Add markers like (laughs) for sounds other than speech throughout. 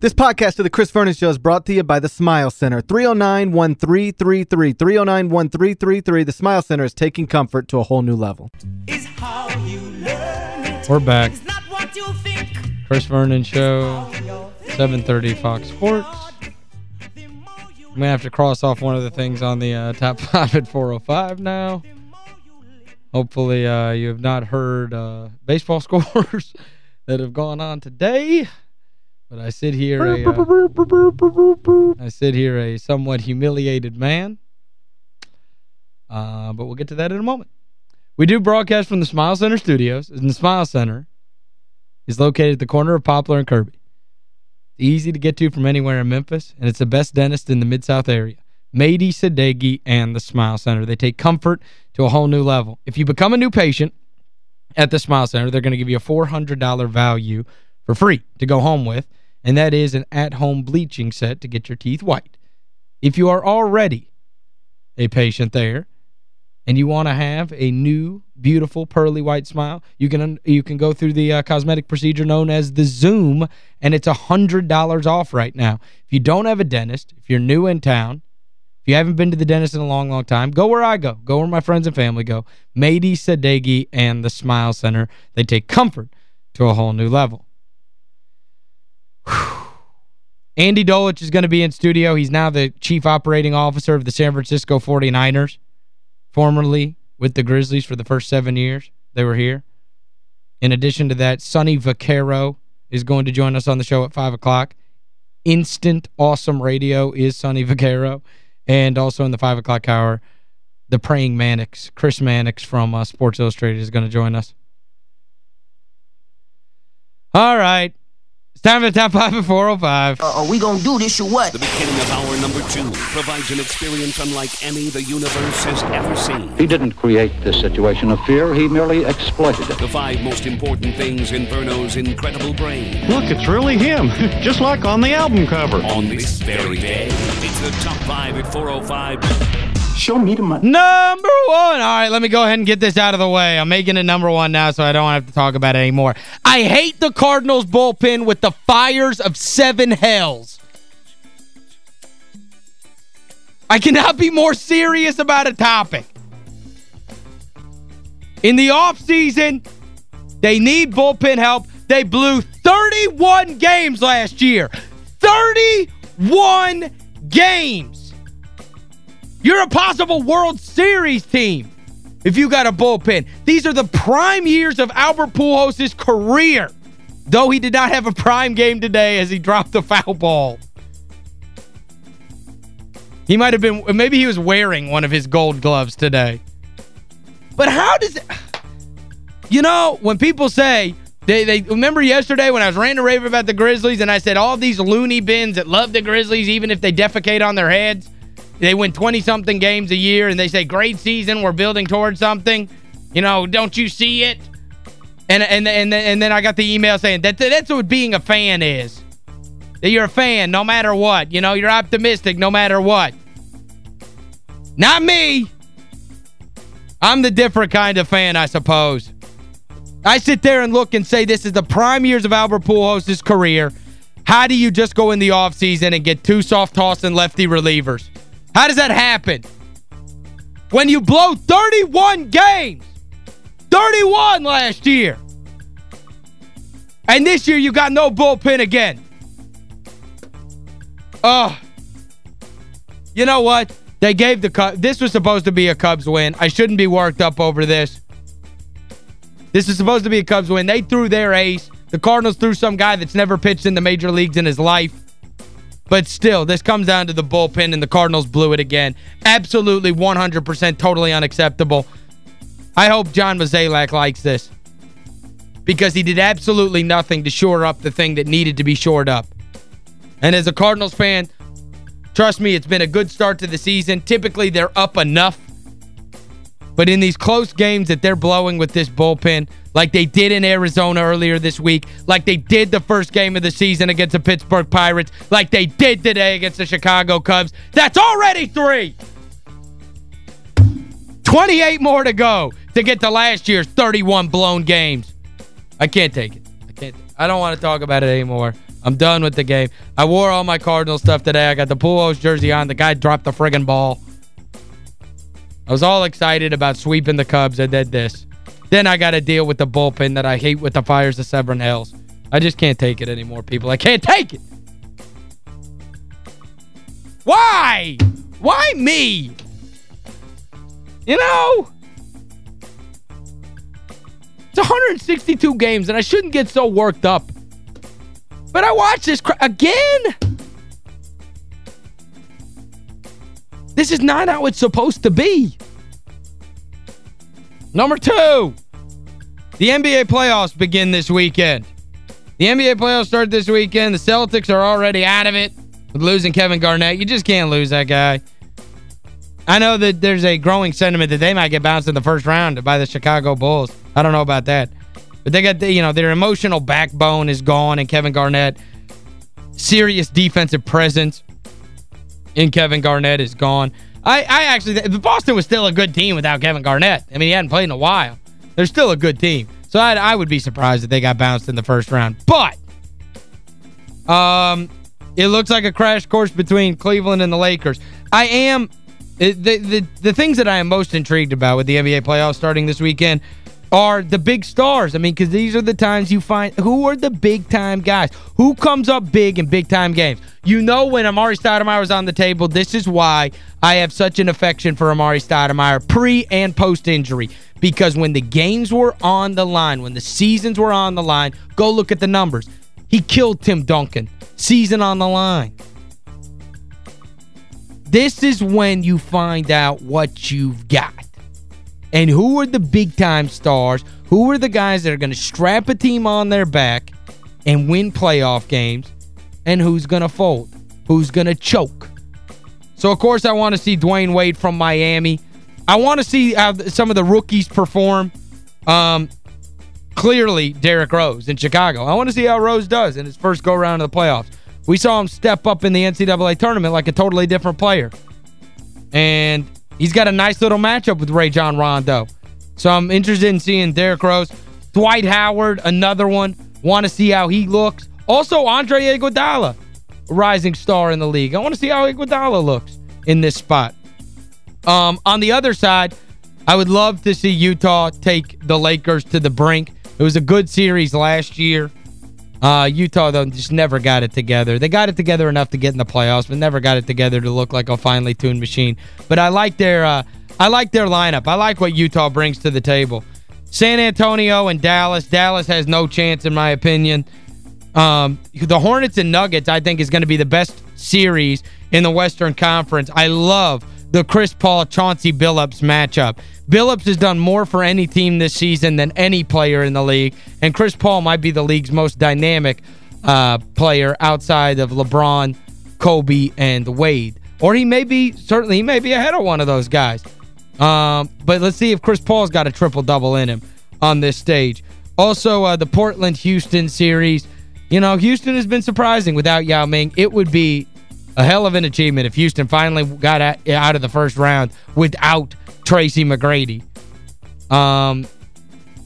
This podcast of the Chris Vernon Show is brought to you by the Smile Center. 309-1333. 309-1333. The Smile Center is taking comfort to a whole new level. We're back. Chris Vernon Show, 730 Fox Sports. I'm going to have to cross off one of the things on the uh, top (laughs) five at 405 now. Hopefully uh, you have not heard uh, baseball (laughs) scores that have gone on today. But I sit here a, uh, I sit here a somewhat humiliated man. Uh, but we'll get to that in a moment. We do broadcast from the Smile Center Studios. And the Smile Center is located at the corner of Poplar and Kirby. It's Easy to get to from anywhere in Memphis, and it's the best dentist in the Mid-South area. Mady Sadeghi and the Smile Center. They take comfort to a whole new level. If you become a new patient at the Smile Center, they're going to give you a $400 value for free to go home with and that is an at-home bleaching set to get your teeth white. If you are already a patient there and you want to have a new, beautiful, pearly white smile, you can you can go through the uh, cosmetic procedure known as the Zoom, and it's a $100 off right now. If you don't have a dentist, if you're new in town, if you haven't been to the dentist in a long, long time, go where I go. Go where my friends and family go. Mady Sadeghi and the Smile Center. They take comfort to a whole new level. Andy Dolich is going to be in studio. He's now the chief operating officer of the San Francisco 49ers, formerly with the Grizzlies for the first seven years they were here. In addition to that, Sonny Vaccaro is going to join us on the show at 5 o'clock. Instant Awesome Radio is Sonny Vaccaro. And also in the 5 o'clock hour, the Praying Mannix, Chris Mannix from uh, Sports Illustrated is going to join us. All right. It's time for the top five at 405. Uh, are we gonna do this or what? The beginning of hour number two provides an experience unlike any the universe has ever seen. He didn't create this situation of fear, he merely exploited it. The five most important things in Verno's incredible brain. Look, it's really him, (laughs) just like on the album cover. On this very day, it's the top five at 405. Show me the money. Number one. All right, let me go ahead and get this out of the way. I'm making it number one now, so I don't have to talk about it anymore. I hate the Cardinals bullpen with the fires of seven hells. I cannot be more serious about a topic. In the offseason, they need bullpen help. They blew 31 games last year. 31 games. You're a possible World Series team if you got a bullpen. These are the prime years of Albert Pujols' career, though he did not have a prime game today as he dropped the foul ball. He might have been, maybe he was wearing one of his gold gloves today. But how does it, you know, when people say, they, they remember yesterday when I was ranting raving about the Grizzlies and I said all these loony bins that love the Grizzlies even if they defecate on their heads, they win 20-something games a year, and they say, great season, we're building towards something. You know, don't you see it? And and and and then I got the email saying that that's what being a fan is. That you're a fan no matter what. You know, you're optimistic no matter what. Not me. I'm the different kind of fan, I suppose. I sit there and look and say this is the prime years of Albert Pujols' career. How do you just go in the offseason and get two soft toss and lefty relievers? How does that happen? When you blow 31 games. 31 last year. And this year you got no bullpen again. Oh. You know what? They gave the Cubs. This was supposed to be a Cubs win. I shouldn't be worked up over this. This is supposed to be a Cubs win. They threw their ace. The Cardinals threw some guy that's never pitched in the major leagues in his life. But still, this comes down to the bullpen, and the Cardinals blew it again. Absolutely 100% totally unacceptable. I hope John Mozeliak likes this. Because he did absolutely nothing to shore up the thing that needed to be shored up. And as a Cardinals fan, trust me, it's been a good start to the season. Typically, they're up enough but in these close games that they're blowing with this bullpen, like they did in Arizona earlier this week, like they did the first game of the season against the Pittsburgh Pirates, like they did today against the Chicago Cubs, that's already three. 28 more to go to get to last year's 31 blown games. I can't take it. I can't. I don't want to talk about it anymore. I'm done with the game. I wore all my Cardinal stuff today. I got the Pujols jersey on. The guy dropped the friggin' ball. I was all excited about sweeping the Cubs. I did this. Then I got to deal with the bullpen that I hate with the Fires of Severn Hills. I just can't take it anymore, people. I can't take it. Why? Why me? You know? It's 162 games, and I shouldn't get so worked up. But I watch this again. This is not how it's supposed to be. Number two, the NBA playoffs begin this weekend. The NBA playoffs start this weekend. The Celtics are already out of it with losing Kevin Garnett. You just can't lose that guy. I know that there's a growing sentiment that they might get bounced in the first round by the Chicago Bulls. I don't know about that. But they got, the, you know, their emotional backbone is gone and Kevin Garnett, serious defensive presence in Kevin Garnett is gone. I, I actually, Boston was still a good team without Kevin Garnett. I mean, he hadn't played in a while. They're still a good team. So I, I would be surprised if they got bounced in the first round. But, um, it looks like a crash course between Cleveland and the Lakers. I am, the, the, the things that I am most intrigued about with the NBA playoffs starting this weekend are the big stars. I mean, because these are the times you find who are the big-time guys. Who comes up big in big-time games? You know when Amar'e Stoudemire was on the table, this is why I have such an affection for Amar'e Stoudemire pre- and post-injury. Because when the games were on the line, when the seasons were on the line, go look at the numbers. He killed Tim Duncan. Season on the line. This is when you find out what you've got. And who are the big-time stars? Who are the guys that are going to strap a team on their back and win playoff games? And who's going to fold? Who's going to choke? So, of course, I want to see Dwyane Wade from Miami. I want to see how some of the rookies perform. Um, clearly, Derrick Rose in Chicago. I want to see how Rose does in his first go-around of the playoffs. We saw him step up in the NCAA tournament like a totally different player. And He's got a nice little matchup with Rajon Rondo. So I'm interested in seeing Derrick Rose. Dwight Howard, another one. Want to see how he looks. Also, Andre Iguodala, rising star in the league. I want to see how Iguodala looks in this spot. Um, on the other side, I would love to see Utah take the Lakers to the brink. It was a good series last year. Uh, Utah, though, just never got it together. They got it together enough to get in the playoffs, but never got it together to look like a finely tuned machine. But I like their uh, I like their lineup. I like what Utah brings to the table. San Antonio and Dallas. Dallas has no chance, in my opinion. Um, the Hornets and Nuggets, I think, is going to be the best series in the Western Conference. I love the Chris Paul Chauncey Billups matchup. Billups has done more for any team this season than any player in the league, and Chris Paul might be the league's most dynamic uh, player outside of LeBron, Kobe, and Wade. Or he may be, certainly, he may be ahead of one of those guys. Um, but let's see if Chris Paul's got a triple-double in him on this stage. Also, uh, the Portland-Houston series. You know, Houston has been surprising without Yao Ming. It would be a hell of an achievement if Houston finally got out of the first round without Tracy McGrady. Um,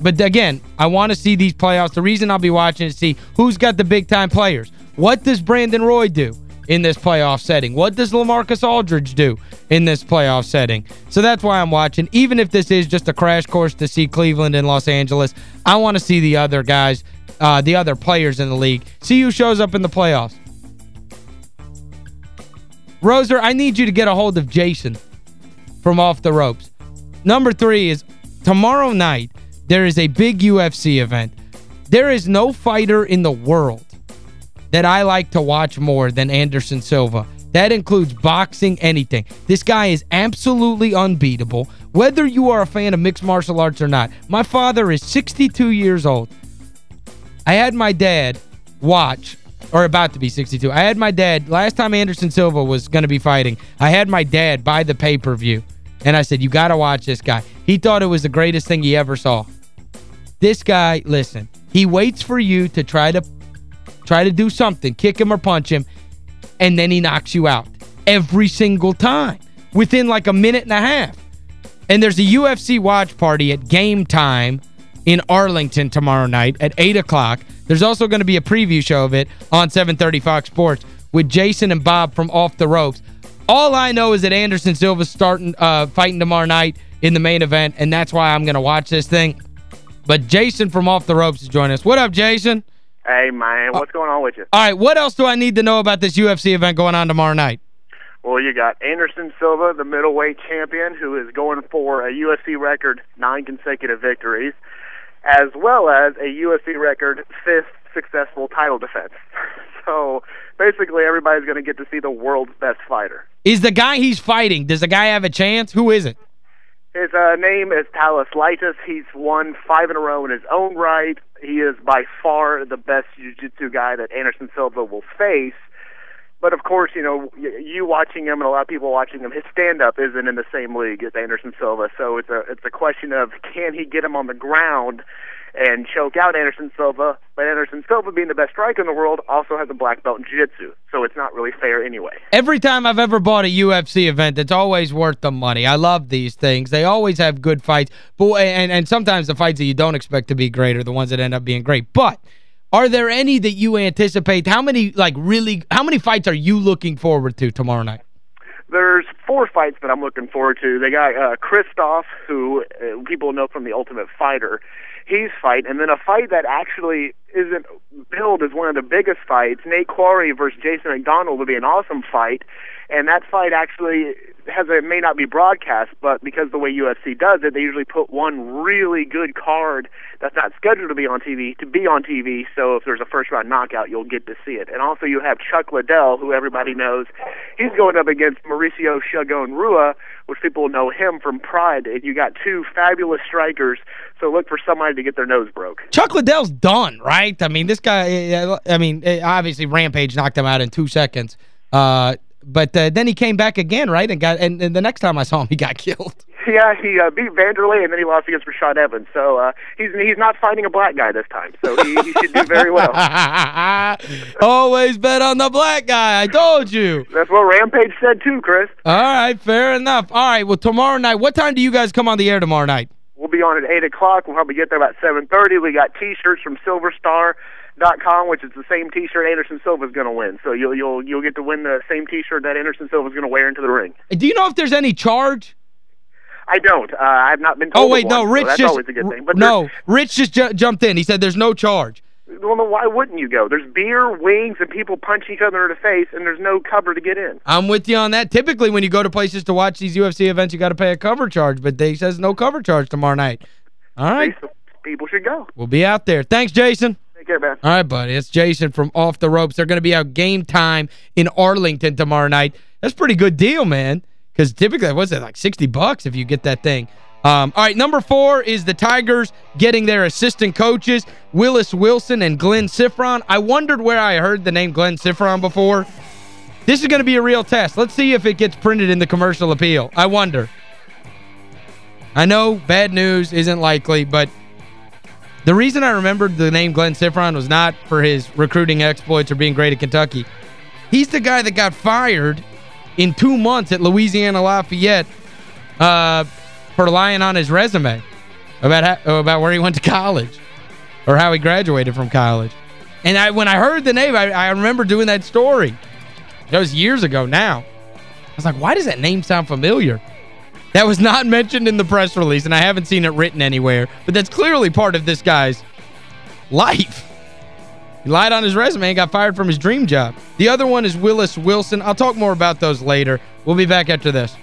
but again, I want to see these playoffs. The reason I'll be watching is see who's got the big-time players. What does Brandon Roy do in this playoff setting? What does LaMarcus Aldridge do in this playoff setting? So that's why I'm watching. Even if this is just a crash course to see Cleveland and Los Angeles, I want to see the other guys, uh, the other players in the league. See who shows up in the playoffs. Roser, I need you to get a hold of Jason from Off the Ropes. Number three is tomorrow night, there is a big UFC event. There is no fighter in the world that I like to watch more than Anderson Silva. That includes boxing, anything. This guy is absolutely unbeatable, whether you are a fan of mixed martial arts or not. My father is 62 years old. I had my dad watch or about to be 62. I had my dad, last time Anderson Silva was going to be fighting, I had my dad buy the pay-per-view. And I said, you got to watch this guy. He thought it was the greatest thing he ever saw. This guy, listen, he waits for you to try to try to do something, kick him or punch him, and then he knocks you out. Every single time. Within like a minute and a half. And there's a UFC watch party at game time in Arlington tomorrow night at 8 o'clock. There's also going to be a preview show of it on 730 Fox Sports with Jason and Bob from Off the Ropes. All I know is that Anderson Silva's starting uh, fighting tomorrow night in the main event, and that's why I'm going to watch this thing. But Jason from Off the Ropes is joining us. What up, Jason? Hey, man. What's going on with you? All right, what else do I need to know about this UFC event going on tomorrow night? Well, you got Anderson Silva, the middleweight champion, who is going for a UFC record nine consecutive victories, as well as a UFC record fifth successful title defense. (laughs) So basically, everybody's going to get to see the world's best fighter. Is the guy he's fighting, does the guy have a chance? Who is it? His uh, name is Thales Leites. He's won five in a row in his own right. He is by far the best jiu-jitsu guy that Anderson Silva will face. But of course, you know, you watching him and a lot of people watching him, his stand-up isn't in the same league as Anderson Silva. So it's a it's a question of can he get him on the ground and choke out Anderson Silva. But Anderson Silva, being the best striker in the world, also has a black belt in jiu-jitsu. So it's not really fair anyway. Every time I've ever bought a UFC event, it's always worth the money. I love these things. They always have good fights. But and, and sometimes the fights that you don't expect to be great are the ones that end up being great. But are there any that you anticipate? How many, like, really, how many fights are you looking forward to tomorrow night? There's four fights that I'm looking forward to. They got uh, Christoph, who uh, people know from The Ultimate Fighter he's fighting, and then a fight that actually isn't billed as one of the biggest fights. Nate Quarry versus Jason MacDonald would be an awesome fight, and that fight actually has a may not be broadcast, but because the way UFC does it, they usually put one really good card that's not scheduled to be on TV to be on TV. So if there's a first round knockout, you'll get to see it. And also you have Chuck Liddell, who everybody knows, he's going up against Mauricio Shogun Rua, which people know him from Pride. And you got two fabulous strikers, so look for somebody to get their nose broke. Chuck Liddell's done, right? I mean, this guy, I mean, obviously Rampage knocked him out in two seconds. Uh, but uh, then he came back again, right? And got and, and, the next time I saw him, he got (laughs) killed. Yeah, he uh, beat Vanderlei, and then he lost against Rashad Evans. So uh, he's he's not fighting a black guy this time. So he, he should do very well. (laughs) Always bet on the black guy. I told you. That's what Rampage said too, Chris. All right, fair enough. All right, well, tomorrow night, what time do you guys come on the air tomorrow night? We'll be on at 8 o'clock. We'll probably get there about 7.30. We got T-shirts from Silver Star dot com, which is the same T-shirt Anderson Silva is going to win. So you'll you'll you'll get to win the same T-shirt that Anderson Silva is going to wear into the ring. Do you know if there's any charge? I don't. Uh, I've not been told. Oh wait, one, no, Rich so just always a good thing. But no, Rich just ju jumped in. He said there's no charge. Well, then why wouldn't you go? There's beer, wings, and people punch each other in the face, and there's no cover to get in. I'm with you on that. Typically, when you go to places to watch these UFC events, you got to pay a cover charge, but they says no cover charge tomorrow night. All right. People should go. We'll be out there. Thanks, Jason. Take care, man. All right, buddy. It's Jason from Off the Ropes. They're going to be out game time in Arlington tomorrow night. That's a pretty good deal, man, because typically, what's it, like 60 bucks if you get that thing. Um, all right, number four is the Tigers getting their assistant coaches, Willis Wilson and Glynn Cyprien. I wondered where I heard the name Glynn Cyprien before. This is going to be a real test. Let's see if it gets printed in the commercial appeal. I wonder. I know bad news isn't likely, but the reason I remembered the name Glynn Cyprien was not for his recruiting exploits or being great at Kentucky. He's the guy that got fired in two months at Louisiana Lafayette uh, for lying on his resume about how, about where he went to college or how he graduated from college. And I when I heard the name, I, I remember doing that story. That was years ago now. I was like, why does that name sound familiar? That was not (laughs) mentioned in the press release, and I haven't seen it written anywhere. But that's clearly part of this guy's life. He lied on his resume and got fired from his dream job. The other one is Willis Wilson. I'll talk more about those later. We'll be back after this.